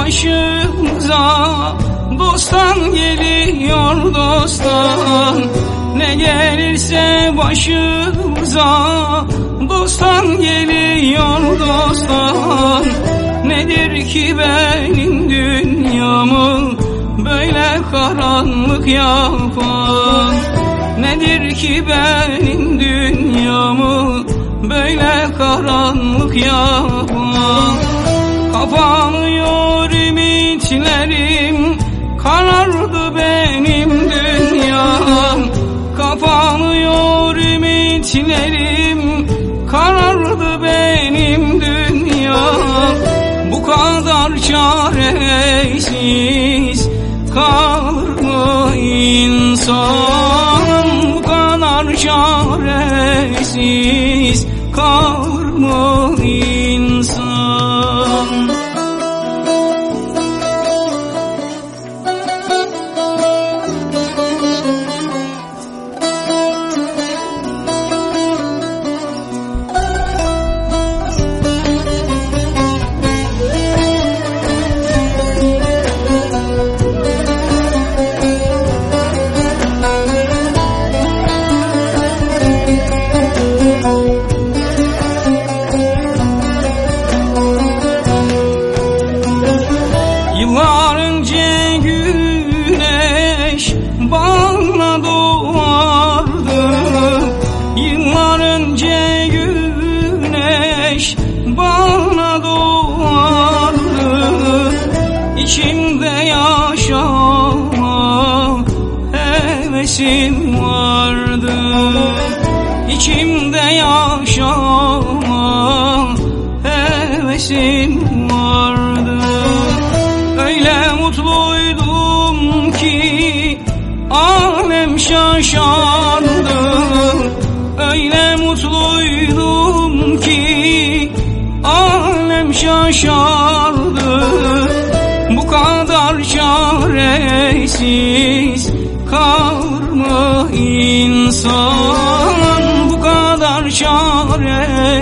başımıza Dosttan geliyor dosttan Ne gelirse başımıza Dosttan geliyor dosttan Nedir ki benim dünyamı Böyle karanlık yapan? Nedir ki benim dünyamı Böyle karanlık yapan Kapanıyor ümitlerim Karardı benim dünyam. Kapanıyor ümitlerim Karardı benim dünyam. Bu kadar çaresiz Kalır mı insan? Bu kadar çaresiz Kalır mı Önce güneş bana doğardı. Yıllar önce güneş bana doğardı. İçimde yaşama hevesim vardı. İçimde yaşama hevesim vardı şaşardı Öyle mutluydum ki alem şaşardı. Bu kadar çaresiz kalır mı insan. Bu kadar çaresiz